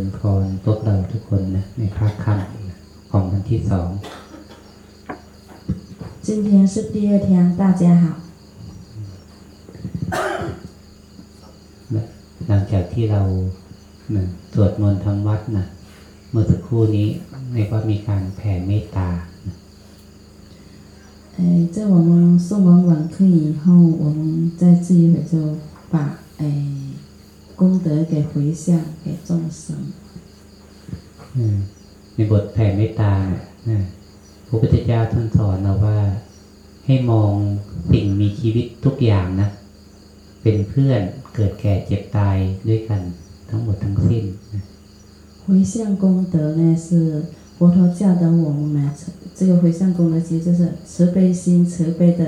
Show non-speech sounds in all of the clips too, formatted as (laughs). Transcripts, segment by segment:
ญพรพวกเราทุกคนนะในภาคค่ำของวันที่สอง 今天是第二天，大家好。 หลังจากที่เรานะสวดมนต์ทำวัดนะเมื่อสักครู่นี้เรียกว่ามีการแผ่เมตตานะ 哎，在我们送完晚课以后，我们在这一会就把哎 功德给回向给众生。 อืมในบทแผ่เมตตาเนี่ยนะพระพุทธเจ้าท่านสอนเราว่า ให้มองสิ่งมีชีวิตทุกอย่างนะ เป็นเพื่อนเกิดแก่เจ็บตายด้วยกันทั้งหมดทั้งสิ้นนะ 回向功德呢，是佛陀教导我们呢，这个回向功德其实就是慈悲心，慈悲的。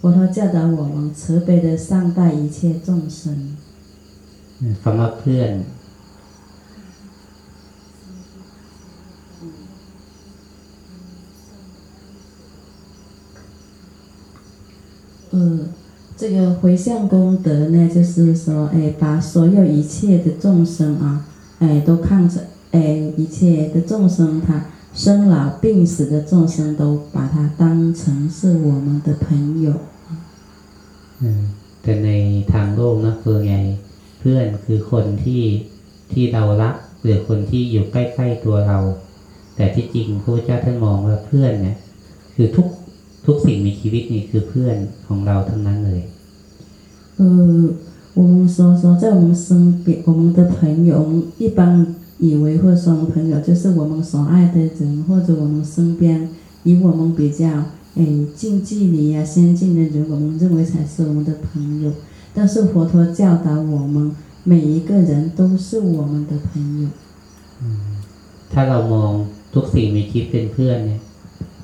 佛陀教导我们慈悲的善待一切众生。 คำว่าเพื่อน 呃，这个回向功德呢，就是说，哎，把所有一切的众生啊，哎，都看成，哎，一切的众生，他生老病死的众生，都把它当成是我们的朋友。 อืมแต่ในทางโลกนะคือไง เพื่อนคือคนที่ที่เรารักหรือคนที่อยู่ใกล้ๆตัวเรา แต่ที่จริงพระพุทธเจ้าท่านมองว่าเพื่อนเนี่ย คือทุกทุกสิ่งมีชีวิตนี่คือเพื่อนของเราทั้งนั้นเลย 呃，我们说说，在我们身边，我们的朋友，我们一般以为或者说我们朋友就是我们所爱的人，或者我们身边以我们比较诶近距离啊先进的人，我们认为才是我们的朋友。 但是佛陀教导我们，每一个人都是我们的朋友。 ถ้า(laughs) เรามองทุกสิ่งมีชีวิตเป็นเพื่อนเนี่ย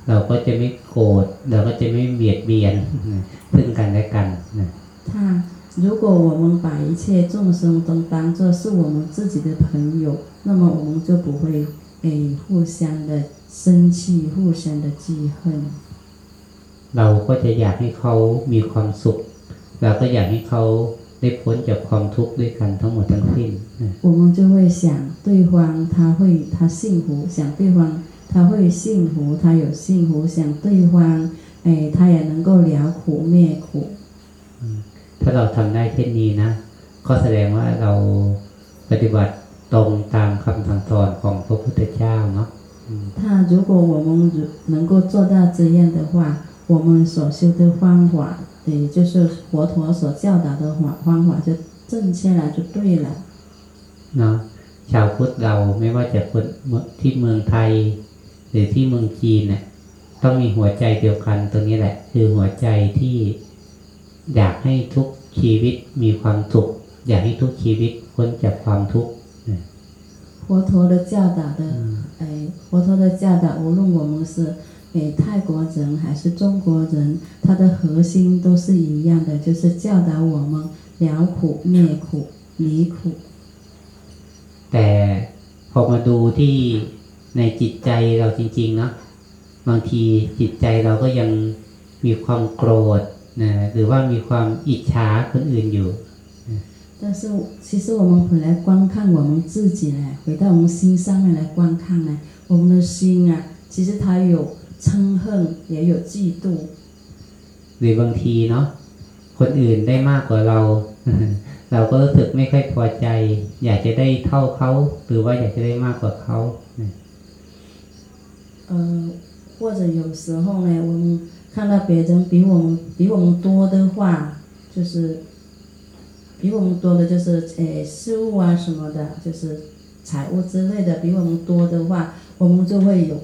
เราก็จะไม่โกรธเราก็จะไม่เบียดเบียนซึ่งกันและกันนะ 他如果我们把一切众生都当作是我们自己的朋友，那么我们就不会诶互相的生气，互相的记恨。 เราก็จะอยากให้เขามีความสุข เราก็อยากให้เขาได้พ้นจากความทุกข์ด้วยกันทั้งหมดทั้งสิ้นนะ 我们就会想对方他会他幸福，想对方他会幸福，他有幸福，想对方哎他也能够了苦灭苦。 ถ้าเราทำได้เช่นนี้นะ ก็แสดงว่าเราปฏิบัติตรงตามคำสั่งสอนของพระพุทธเจ้าเนาะ 他如果我们如能够做到这样的话，我们所修的方法， 也就是佛陀所教导的法方法，就正确了，就对了。 เนาะชาวพุทธเราไม่ว่าจะคนที่เมืองไทย หรือที่เมืองจีนเนี่ยต้องมีหัวใจเดียวกันตรงนี้แหละ คือหัวใจที่อยากให้ทุกชีวิตมีความสุข อยากให้ทุกชีวิตพ้นจากความทุกข์ 佛陀的教导的，哎，佛陀的教导，无论我们是 哎泰国人还是中国人，它的核心都是一样的，就是教导我们了苦灭苦离苦。 แต่พอมาดูที่ในจิตใจเราจริงๆเนาะบางทีจิตใจเราก็ยังมีความโกรธนะหรือว่ามีความอิจฉาคนอื่นอยู่ 但是其实我们回来观看我们自己呢，回到我们心上面来观看呢，我们的心啊，其实它有 嗔恨，也有嫉妒。 หรือบางทีเนาะคนอื่นได้มากกว่าเรา เราก็รู้สึกไม่ค่อยพอใจ อยากจะได้เท่าเขา หรือว่าอยากจะได้มากกว่าเขานะ 呃，或者有时候呢，我们看到别人比我们比我们多的话，就是比我们多的，就是诶事物啊什么的，就是财物之类的，比我们多的话，我们就会有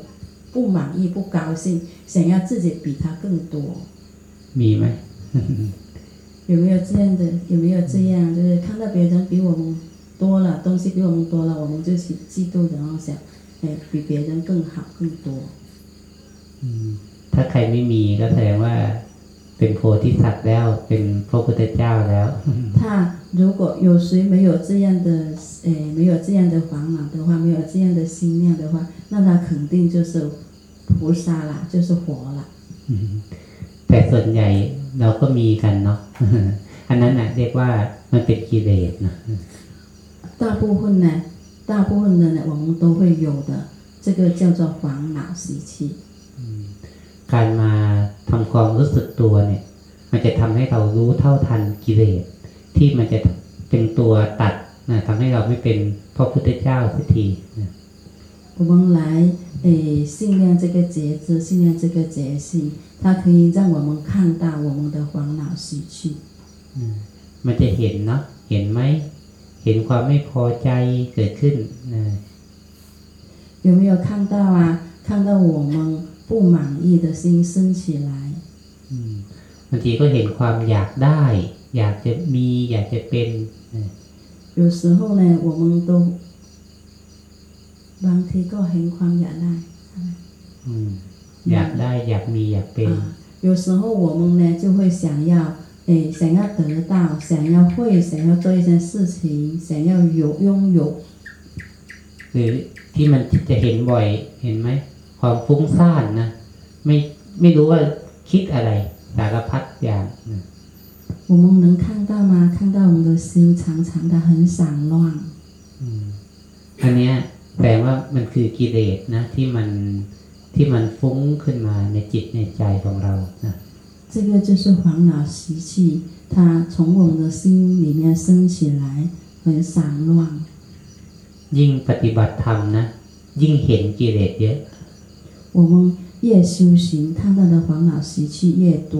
不满意、不高兴，想要自己比他更多。 มีไหม 有没有这样的？有没有这样？就是看到别人比我们多了，东西比我们多了，我们就去嫉妒，然后想，哎，比别人更好更多。 ถ้าใครไม่มีก็แสดงว่าเป็นโพธิสัตว์แล้ว เป็นพระพุทธเจ้าแล้ว 他 如果有谁没有这样的，诶，没有这样的烦恼的话，没有这样的心量的话，那他肯定就是菩萨啦，就是佛啦。 แต่ส่วนใหญ่เราก็มีกันเนาะ อันนั้นน่ะ เรียกว่ามันเป็นกิเลสนะ 大部分呢， 大部分的呢，我们都会有的，这个叫做烦恼习气。 การมาทำความรู้สึกตัวเนี่ย มันจะทำให้เรารู้เท่าทันกิเลส ที่มันจะเป็นตัวตัดนะทำให้เราไม่เป็นพระพุทธเจ้าสักทีนะ 我们来诶信念这个觉知，信念这个觉性，它可以让我们看到我们的烦恼习气。 มันจะเห็นเนาะเห็นไหมเห็นความไม่พอใจเกิดขึ้นนะ 有没有看到啊？看到我们不满意的心升起来， อืมบางทีก็เห็นความอยากได้ อยากจะมี อยากจะเป็นนะ 有时候呢，我们都บางทีก็เห็นความอยากได้ อืมอยากได้ อยากมี อยากเป็น 啊，有时候我们呢就会想要，诶，想要得到，想要会，想要做一件事情，想要有拥有， หรือที่มันจะเห็นบ่อยเห็นไหมความฟุ้งซ่านนะไม่ไม่รู้ว่าคิดอะไรสารพัดอย่างนะ 我们能看到吗？看到我们的心常常的很散乱。 อืมอันเนี้ยแปลว่ามันคือกิเลสนะ ที่มันที่มันฟุ้งขึ้นมาในจิตในใจของเรานะ 这个就是烦恼习气，它从我们的心里面升起来，很散乱。 ยิ่งปฏิบัติธรรมนะ ยิ่งเห็นกิเลสเยอะ 我们越修行，看到的烦恼习气越多。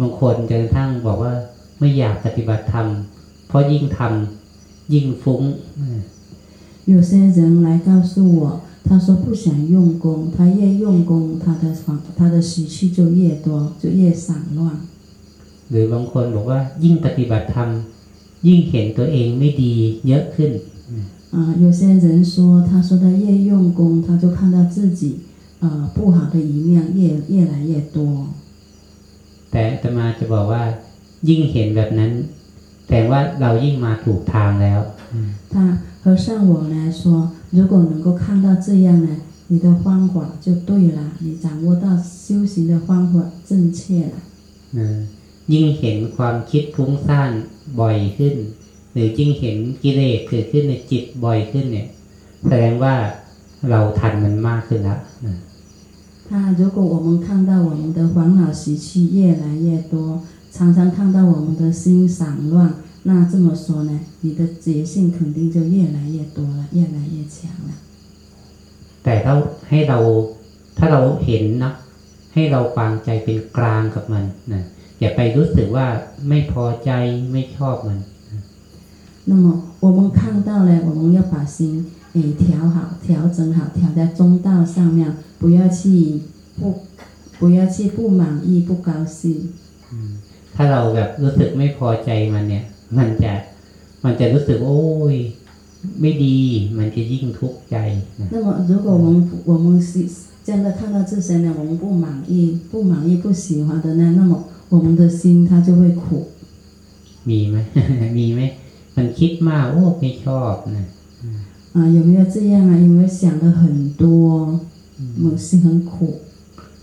บางคนจนกระทั่งบอกว่าไม่อยากปฏิบัติธรรม เพราะยิ่งทำยิ่งฟุ้ง 有些人来告诉我，他说不想用功，他越用功，他的烦他的习气就越多，就越散乱。 หรือบางคนบอกว่ายิ่งปฏิบัติธรรม ยิ่งเห็นตัวเองไม่ดีเยอะขึ้น 啊、有些人说，他说他越用功，他就看到自己呃不好的一面越越来越多。 แต่อาตมาจะบอกว่า ยิ่งเห็นแบบนั้น แต่ว่าเรายิ่งมาถูกทางแล้ว 他和尚我来说，如果能够看到这样呢，你的方法就对了，你掌握到修行的方法正确了。 นะยิ่งเห็นความคิดฟุ้งซ่านบ่อยขึ้น หรือยิ่งเห็นกิเลสเกิดขึ้นในจิตบ่อยขึ้นเนี่ย แสดงว่าเราทันมันมากขึ้นแล้วนะ 那如果我们看到我们的烦恼习气越来越多，常常看到我们的心散乱，那这么说呢，你的觉性肯定就越来越多了，越来越强了。 แต่ถ้าให้เราถ้าเราเห็นเนาะให้เราวางใจเป็นกลางกับมันนะอย่าไปรู้สึกว่าไม่พอใจไม่ชอบมัน 那么我们看到了，我们要把心诶调好、调整好，调在中道上面， 不要去不不要去不满意、不高兴。 ถ้าเราแบบรู้สึกไม่พอใจมันเนี่ย มันจะมันจะรู้สึกโอ้ย ไม่ดี มันจะยิ่งทุกข์ใจนะ 那么如果我们我们是真的看到自身呢，我们不满意、不满意、不喜欢的呢，那么我们的心它就会苦。 มีไหม มีไหมมันคิดมากโอ้ไม่ชอบนะ 啊，有没有这样啊？有没有想的很多？ 我们心很苦。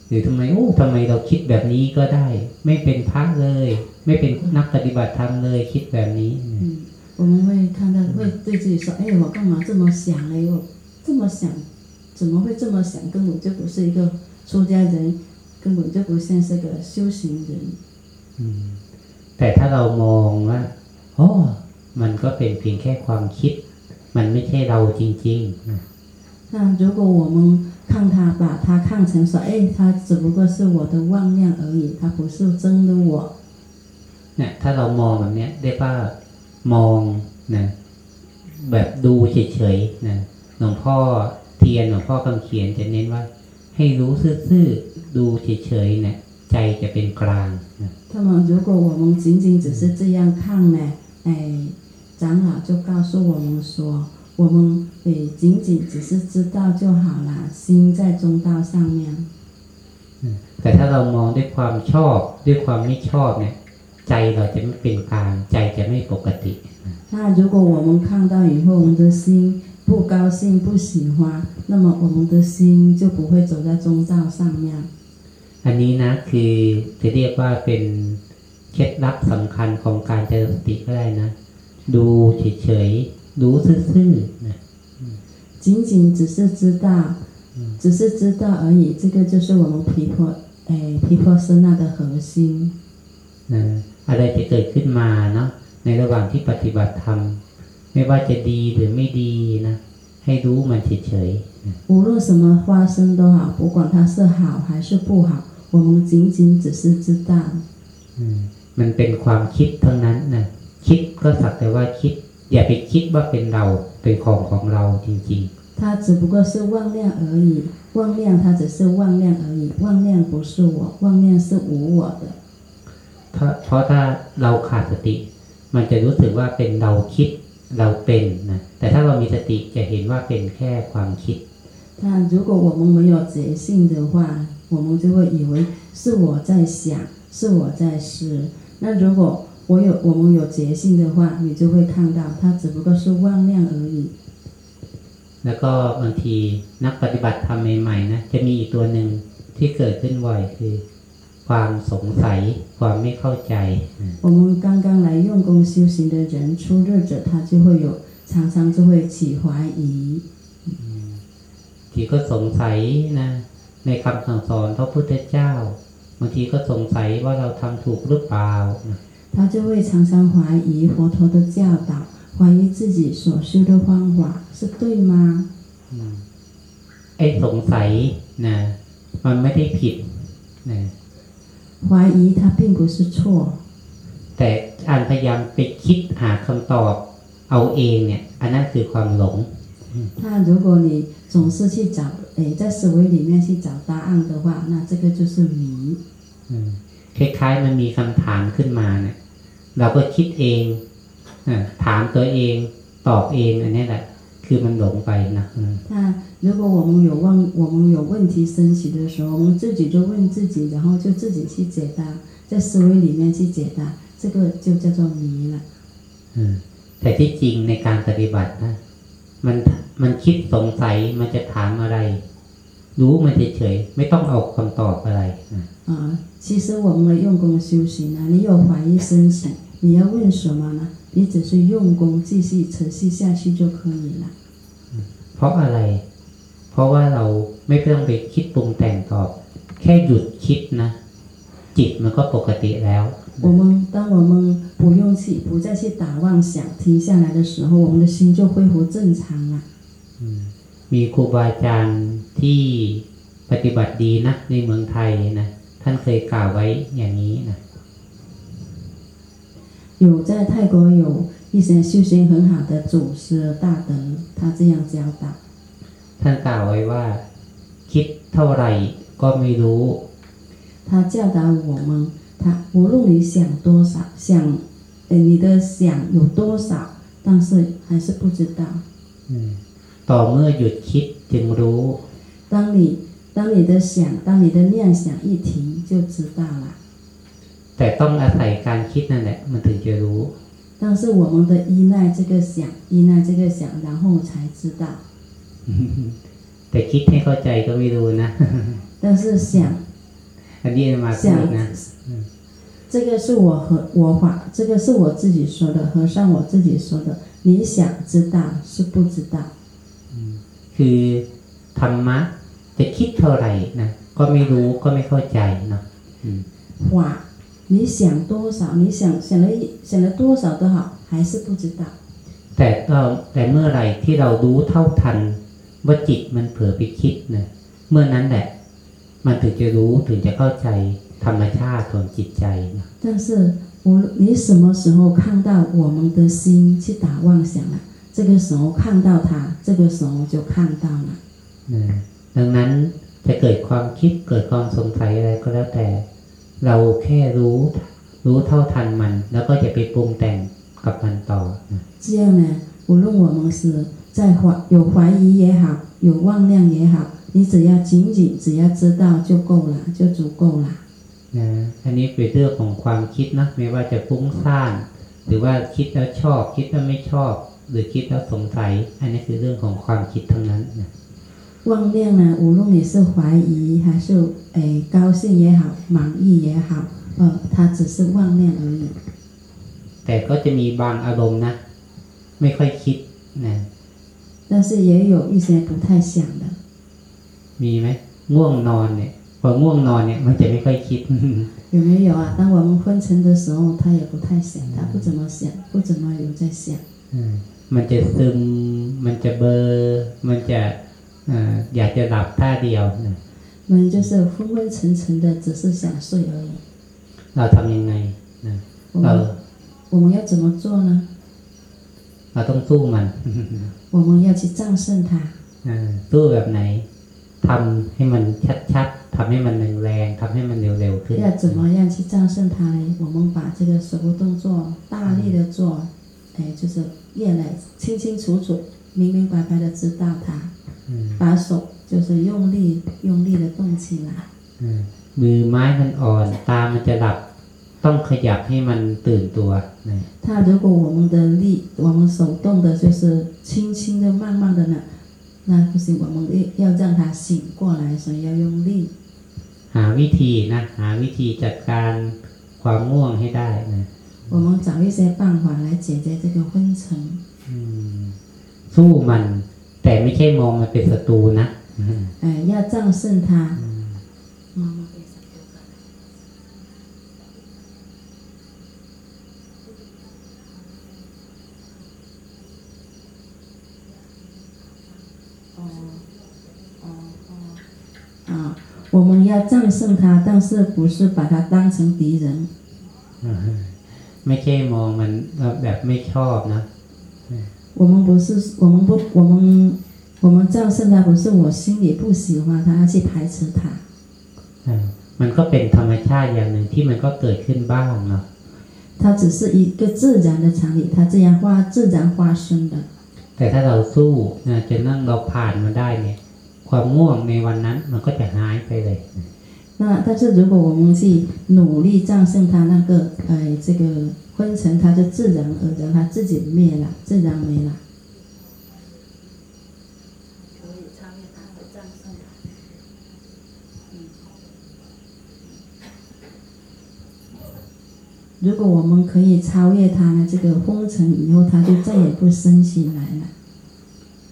หรือทำไมโอ้ทำไมเราคิดแบบนี้ก็ได้ ไม่เป็นพระเลย ไม่เป็นนักปฏิบัติธรรมเลยคิดแบบนี้นะ 嗯，我们会看到，会对自己说：“哎，我干嘛这么想嘞？我这么想，怎么会这么想？根本就不是一个出家人，根本就不像是个修行人。 อืมแต่ถ้าเรามองว่าโอ้มันก็เป็นเพียงแค่ความคิด มันไม่ใช่เราจริงๆนะ 那如果我们 看他，把他看成说：“哎，他只不过是我的妄念而已，他不是真的我。 เนี่ยถ้าเรามองแบบเนี้ยได้ว่ามองนะแบบดูเฉยๆนะหลวงพ่อเทียนหลวงพ่อคำเขียนจะเน้นว่า ให้รู้ซื่อๆดูเฉยๆเนี่ยใจจะเป็นกลางนะ 那么，如果我们仅仅只是这样看呢，哎，长老就告诉我们说， 我们诶仅仅只是知道就好了，心在中道上面。 แต่ถ้าเรามองด้วยความชอบ ด้วยความไม่ชอบเนี่ย ใจเราจะไม่เป็นกลาง ใจจะไม่ปกติ 那如果我们看到以后，我们的心不高兴、不喜欢，那么我们的心就不会走在中道上面。 อันนี้นะคือจะเรียกว่าเป็นเคล็ดลับสำคัญของการเจริญสติก็ได้นะ ดูเฉยๆ รู้ซื่อๆนะ 仅仅只是知道，只是知道而已。这个就是我们毗婆诶毗婆舍那的核心。 นะอะไรจะเกิดขึ้นมาเนาะในระหว่างที่ปฏิบัติธรรม ไม่ว่าจะดีหรือไม่ดีนะ ให้รู้มันเฉยๆนะ 无论什么发生都好，不管它是好还是不好，我们仅仅只是知道。 อืมมันเป็นความคิดทั้งนั้นนะคิดก็สักแต่ว่าคิด อย่าไปคิดว่าเป็นเราเป็นของของเราจริง 它只不过是妄量而已，妄量它只是妄量而已，妄量不是我，妄量是无我的。 ๆเพราะเพราะถ้าเราขาดสติ มันจะรู้สึกว่าเป็นเราคิดเราเป็นนะแต่ถ้าเรามีสติจะเห็นว่าเป็นแค่ความคิด 但如果我们没有觉性的话，我们就会以为是我在想，是我在思。那如果 我有我们有觉性的话，你就会看到它只不过是妄量而已。 แล้วก็บางทีนักปฏิบัติธรรมใหม่ๆนะจะมีอีกตัวหนึ่งที่เกิดขึ้นบ่อยคือ ความสงสัย ความไม่เข้าใจนะ 我们刚刚来用功修行的人，初日者他就会有常常就会起怀疑， บางทีก็สงสัยนะ ในคำสั่งสอนพระพุทธเจ้าบางทีก็สงสัยว่าเราทำถูกหรือเปล่านะ 他就会常常怀疑佛陀的教导，怀疑自己所修的方法是对吗？ ไอ้สงสัยนะมันไม่ได้ผิดนะ 怀疑它并不是错， แต่อันพยายามไปคิดหาคำตอบเอาเองเนี่ย อันนั้นคือความหลง 那如果你总是去找，诶，在思维里面去找答案的话，那这个就是迷。 อืมคล้ายๆมันมีคำถามขึ้นมาเนี่ย เราก็คิดเองอาถามตัวเอง ตอบเองอันนี้แหละ คือมันหลงไปนะอืม 那如果我们有问，我们有问题升起的时候，我们自己就问自己，然后就自己去解答，在思维里面去解答，这个就叫做迷了。 อืมแต่ที่จริงในการปฏิบัตินะ มันมันคิดสงสัยมันจะถามอะไร รู้มันเฉยๆไม่ต้องเอาคำตอบอะไรนะ 啊，其实我们的用功修行呢，你有怀疑升起，你要问什么呢？你只是用功继续持续下去就可以了。 เพราะอะไร เพราะว่าเราไม่ต้องไปคิดปรุงแต่งตอบ แค่หยุดคิดนะ จิตมันก็ปกติแล้ว 我们当我们不用去不再去打妄想，停下来的时候，我们的心就恢复正常了。 มีครูบาอาจารย์ที่ปฏิบัติดีนะในเมืองไทยนะ ท่านเคยกล่าวไว้อย่างนี้นะ 有在泰国有一些修行很好的祖师大德，他这样教导。 ท่านกล่าวไว้ว่า คิดเท่าไหร่ก็ไม่รู้ 他教导我们，他无论你想多少，想，呃，你的想有多少，但是还是不知道。 อืมต่อเมื่อหยุดคิดจึงรู้ 当你 当你的想，当你的念想一停，就知道了。 แต่ต้องอาศัยการคิดนั่นแหละ มันถึงจะรู้ 但是我们的依赖这个想，依赖这个想，然后才知道。 (laughs) แต่(laughs) คิดให้เข้าใจก็ไม่รู้นะ 但是想 อันนี้มาพูด 想 นะ 这个是我和我法，这个是我自己说的，和尚我自己说的。你想知道是不知道， คือธรรมะ จะคิดเท่าไหร่นะก็ไม่รู้ก็ไม่เข้าใจเนาะอืม 法你想多少，你想想了一想了多少都好，还是不知道。 แต่เราแต่เมื่อไหร่ที่เรารู้เท่าทัน ว่าจิตมันเผลอไปคิดนะเมื่อนั้นแหละ มันถึงจะรู้ถึงจะเข้าใจธรรมชาติของจิตใจนะ 但是无论你什么时候看到我们的心去打妄想了，这个时候看到它，这个时候就看到了。 นะดังนั้นจะเกิดความคิดเกิดความสงสัยอะไรก็แล้วแต่ เราแค่รู้ รู้เท่าทันมัน แล้วก็จะไปปรุงแต่งกับมันต่อนะ 这样呢，无论我们是在怀有怀疑也好，有妄量也好，你只要仅仅只要知道就够了，就足够了。 นะอันนี้เป็นเรื่องของความคิดนะไม่ว่าจะฟุ้งซ่านหรือว่าคิดแล้วชอบ คิดแล้วไม่ชอบ หรือคิดแล้วสงสัย อันนี้คือเรื่องของความคิดทั้งนั้นนะ 妄量呢，无论你是怀疑还是诶高兴也好，满意也好，呃，它只是妄量而已。 แต่ก็จะมีบางอารมณ์นะ ไม่ค่อยคิด นะ 但是也有一些不太想的。 มีไหมง่วงนอนเนี่ยพอง่วงนอนเนี่ยมันจะไม่ค่อยคิด 有没有啊？当我们昏沉的时候，他也不太想，他不怎么想，不怎么有在想。 อืมมันจะซึม มันจะเบลอร์มันจะเ อ่ออยากจะหลับท่าเดียวนะ 我们就是昏昏沉沉的，只是想睡而已。 เราทำยังไงนะ 我 เรา 们我们要怎么做呢？ เราต้องสู้มัน 我们要去战胜它。 อ่าสู้แบบไหนทำให้มันชัดๆทำให้มันแรงๆทำให้มันเร็วๆขึ้น 要怎么样去战胜它呢？我们把这个手部动作大力的做，哎，就是越来清清楚楚、 明明白白的知道它， อืม 把手就是用力用力的动起来。 อืมมือไม้มันอ่อน ตามันจะหลับ ต้องขยับให้มันตื่นตัวนะ 它如果我们的力，我们手动的就是轻轻的、慢慢的呢，那不行，我们要要让它醒过来，所以要用力。 หาวิธีนะ หาวิธีจัดการความง่วงให้ได้นะ 我们找一些办法来解决这个昏沉。 อืม สู้มัน แต่ไม่ใช่มองมันเป็นศัตรูนะอืม 哎，要战胜它。妈妈被闪丢了哦哦哦啊！我们要战胜它，但是不是把它当成敌人？ ไม่ใช่มองมันแบบไม่ชอบนะ 我们不是，我们不，我们我们战胜它，不是我心里不喜欢它，要去排斥它。 อ่ามันก็เป็นธรรมชาติอย่างหนึ่งที่มันก็เกิดขึ้นบ้างเนาะ 它只是一个自然的常理，它这样发自然发生的。 แต่ถ้าเราสู้นะจนนั่งเราผ่านมาได้เนี่ย ความง่วงในวันนั้นมันก็จะหายไปเลย 那但是如果我们去努力战胜它那个呃这个昏沉，它就自然而然它自己灭了，自然没了。可以超越它和战胜它。如果我们可以超越它呢，这个昏沉以后，它就再也不升起来了。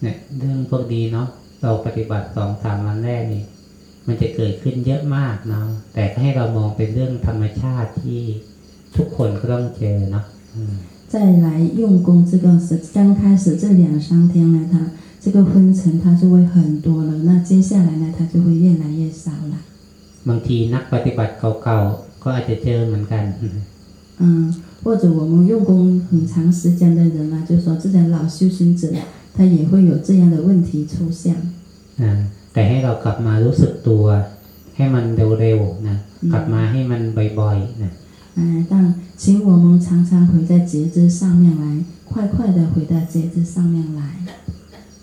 เนี่ยเรื่องพวกนี้เนาะเราปฏิบัติสองสามวันแรกนี่ มันจะเกิดขึ้นเยอะมากเนาะแต่ก็ให้เรามองเป็นเรื่องธรรมชาติที่ทุกคนก็ต้องเจอเนาะอืม 再来用功，这个是刚开始这两三天呢，它这个昏沉它就会很多了，那接下来呢，它就会越来越少了。 บางทีนักปฏิบัติเก่าๆ ก็อาจจะเจอเหมือนกัน 嗯，或者我们用功很长时间的人啊，就说这些老修行者，他也会有这样的问题出现。 อ่า แต่ให้เรากลับมารู้สึกตัว ให้มันเร็วๆนะกลับมาให้มันบ่อยๆนะ 哎，但请我们常常回在觉知上面来，快快的回到觉知上面来。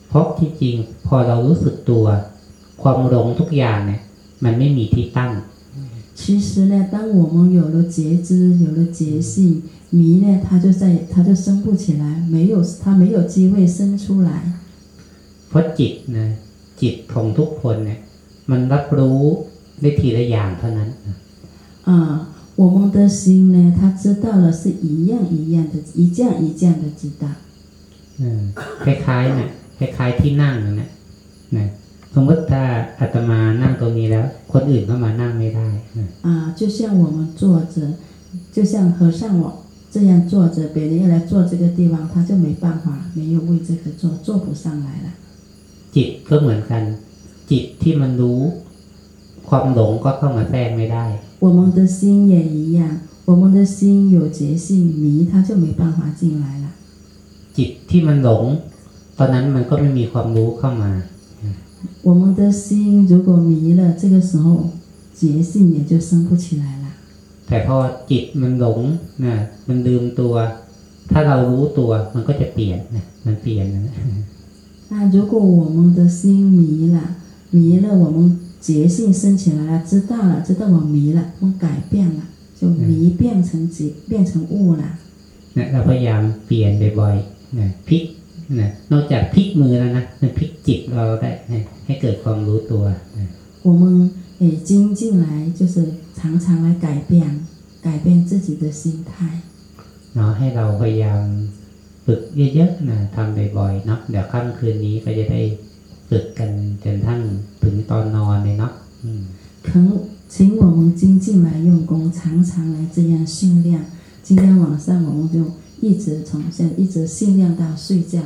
เพราะที่จริงพอเรารู้สึกตัว ความหลงทุกอย่างเนี่ย มันไม่มีที่ตั้ง 其实呢，当我们有了觉知，有了觉性，迷呢，它就在，它就生不起来，没有，它没有机会生出来。 เพราะจิตนะ จิตของทุกคนเนี่ย มันรับรู้ได้ทีละอย่างเท่านั้นนะ 啊、我们的心呢，它知道了是一样一样的，一件一件的知道。 เออคล้ายๆเนี่ยคล้ายๆที่นั่งนะเนี่ยนะสมมติถ้าอาตมานั่งตรงนี้แล้ว คนอื่นก็มานั่งไม่ได้นะ 啊，就像我们坐着，就像和尚我这样坐着，别人要来坐这个地方，他就没办法，没有为这个坐，坐不上来了。 จิตก็เหมือนกัน จิตที่มันรู้ ความหลงก็เข้ามาแทรกไม่ได้ 我们的心也一样，我们的心有觉性，迷他就没办法进来了。 จิตที่มันหลง ตอนนั้นมันก็ไม่มีความรู้เข้ามา 我们的心如果迷了，这个时候觉性也就生不起来了。 แต่พอจิตมันหลงนะมันลืมตัว ถ้าเรารู้ตัวมันก็จะเปลี่ยนนะมันเปลี่ยนนะ 那如果我们的心迷了，迷了，我们觉性升起来了，知道了，知道我迷了，我们改变了，就迷变成觉，变成悟了。 นะเราพยายามเปลี่ยนบ่อยๆนะพลิกนะนอกจากพลิกมือแล้วนะมันพลิกจิตเราได้นะให้เกิดความรู้ตัวนะ 我们诶精进来，就是常常来改变，改变自己的心态。 เนาะให้เราพยายาม ฝึกเยอะๆนะทำบ่อยๆเนาะเดี๋ยวค่ำคืนนี้ก็จะได้ฝึกกันจนทั้งถึงตอนนอนเลยเนาะอืม 恳请我们精进来用功，常常来这样训练。今天晚上我们就一直从现一直训练到睡觉。